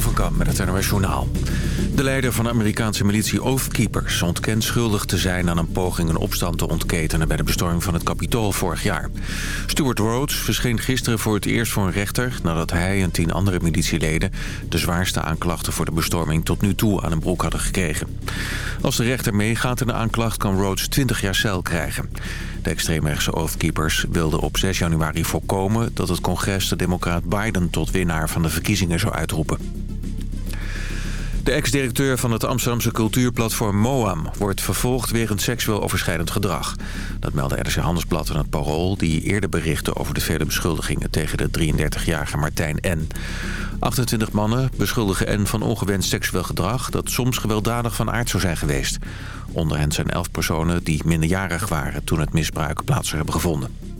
Van Kamp met het NOS Journaal. De leider van de Amerikaanse militie Oath Keepers ontkent schuldig te zijn aan een poging een opstand te ontketenen bij de bestorming van het Capitool vorig jaar. Stuart Rhodes verscheen gisteren voor het eerst voor een rechter nadat hij en tien andere militieleden de zwaarste aanklachten voor de bestorming tot nu toe aan een broek hadden gekregen. Als de rechter meegaat in de aanklacht kan Rhodes 20 jaar cel krijgen. De extreemrechtse Oath Keepers wilden op 6 januari voorkomen dat het congres de democraat Biden tot winnaar van de verkiezingen zou uitroepen. De ex-directeur van het Amsterdamse cultuurplatform MOAM... wordt vervolgd wegens seksueel overschrijdend gedrag. Dat meldde RC Handelsblad en het Parool... die eerder berichten over de vele beschuldigingen... tegen de 33-jarige Martijn N. 28 mannen beschuldigen N van ongewenst seksueel gedrag... dat soms gewelddadig van aard zou zijn geweest. Onder hen zijn 11 personen die minderjarig waren... toen het misbruik plaats zou hebben gevonden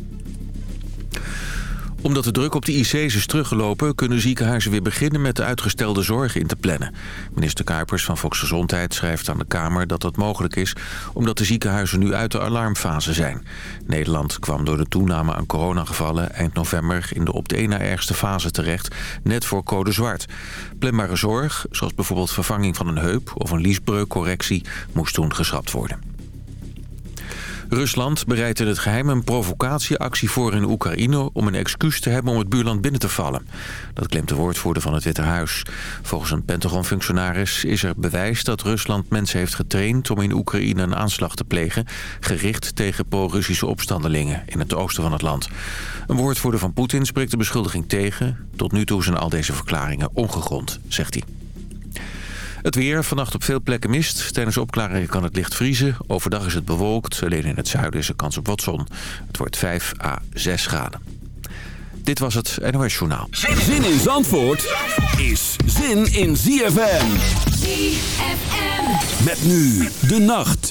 omdat de druk op de IC's is teruggelopen... kunnen ziekenhuizen weer beginnen met de uitgestelde zorg in te plannen. Minister Kuipers van Volksgezondheid schrijft aan de Kamer dat dat mogelijk is... omdat de ziekenhuizen nu uit de alarmfase zijn. Nederland kwam door de toename aan coronagevallen eind november... in de op de één na ergste fase terecht, net voor code zwart. Planbare zorg, zoals bijvoorbeeld vervanging van een heup... of een liesbreukcorrectie, moest toen geschrapt worden. Rusland bereidt in het geheim een provocatieactie voor in Oekraïne... om een excuus te hebben om het buurland binnen te vallen. Dat claimt de woordvoerder van het Witte Huis. Volgens een Pentagon-functionaris is er bewijs dat Rusland mensen heeft getraind... om in Oekraïne een aanslag te plegen... gericht tegen pro-Russische opstandelingen in het oosten van het land. Een woordvoerder van Poetin spreekt de beschuldiging tegen. Tot nu toe zijn al deze verklaringen ongegrond, zegt hij. Het weer, vannacht op veel plekken mist. Tijdens opklaringen kan het licht vriezen. Overdag is het bewolkt. Alleen in het zuiden is er kans op wat zon. Het wordt 5 à 6 graden. Dit was het NOS Journaal. Zin in Zandvoort is zin in ZFM. ZFM. Met nu de nacht.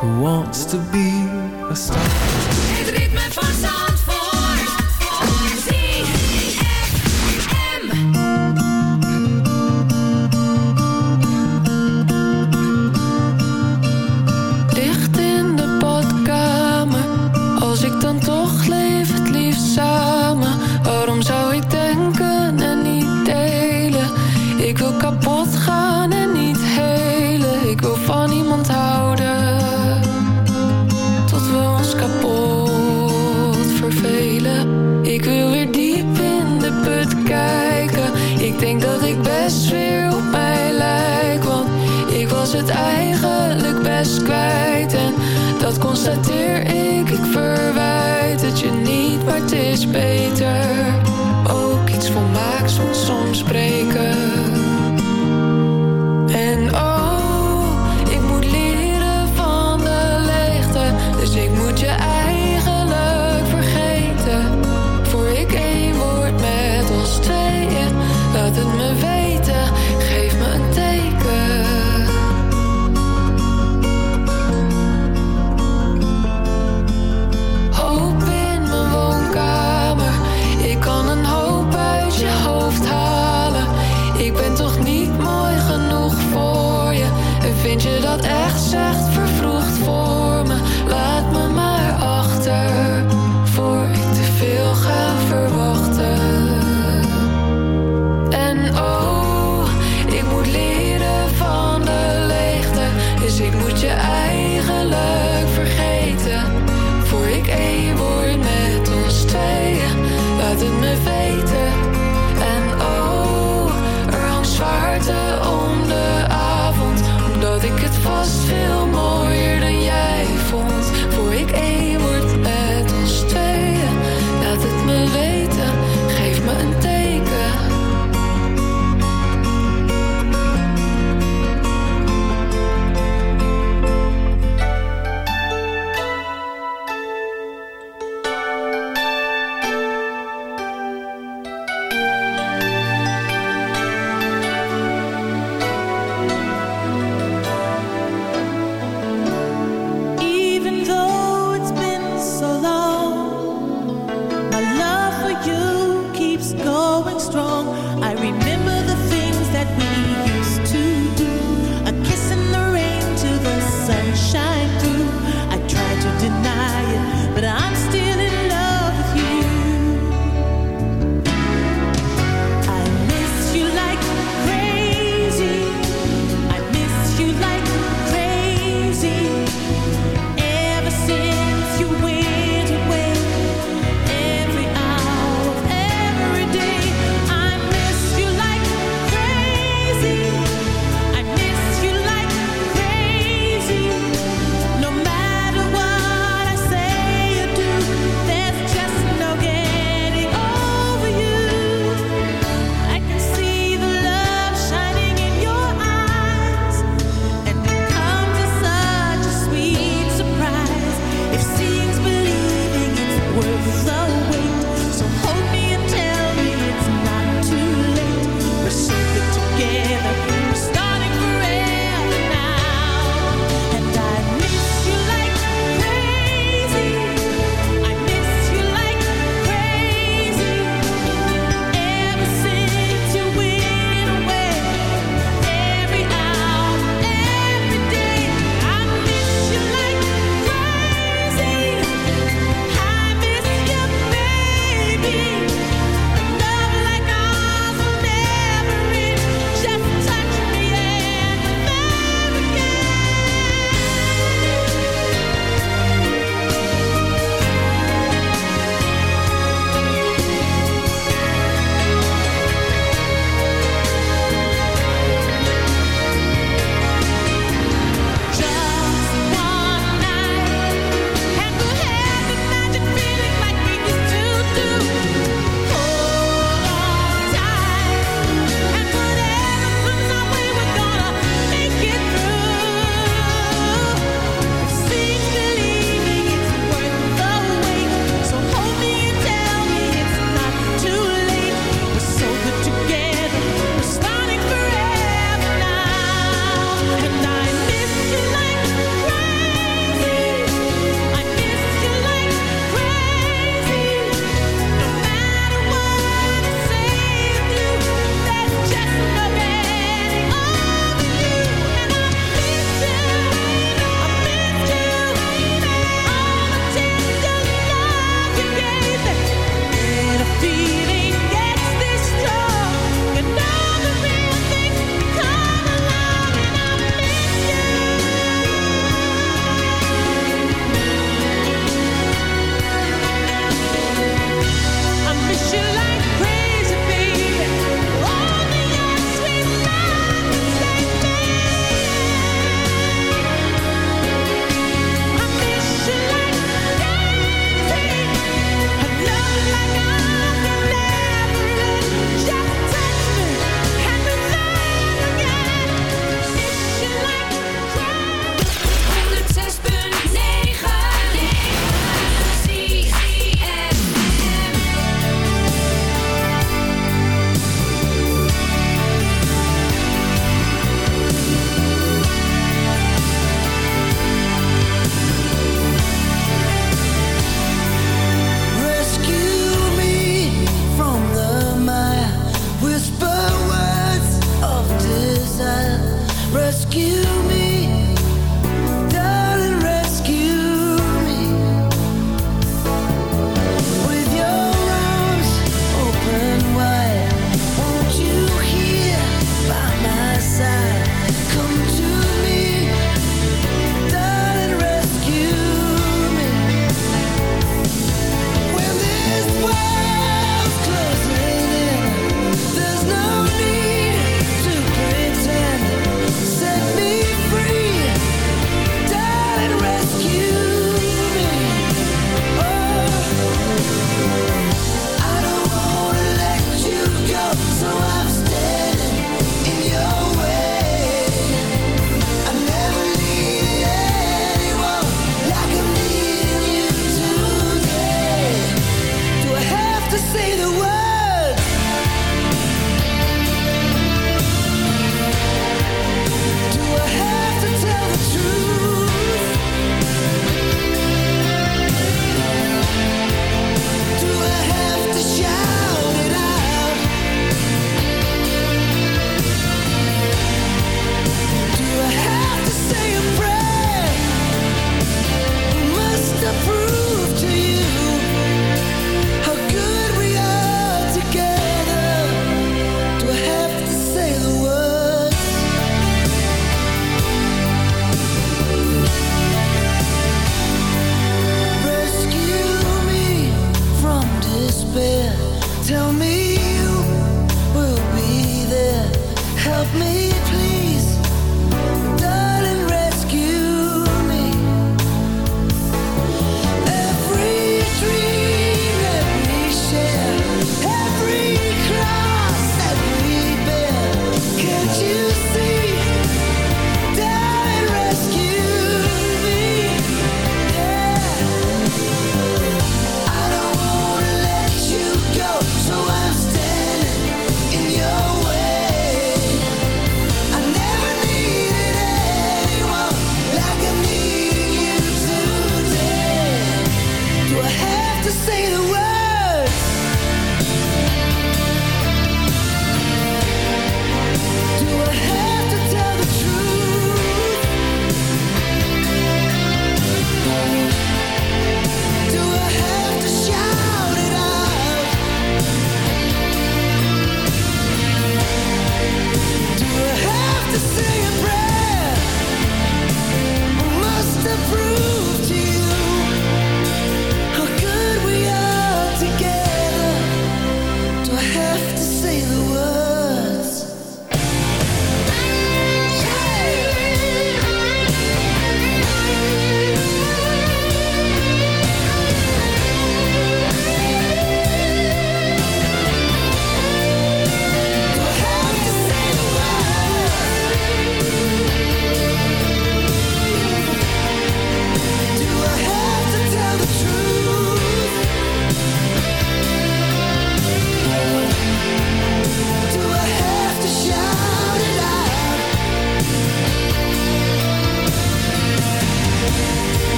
who wants to be a star.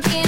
Looking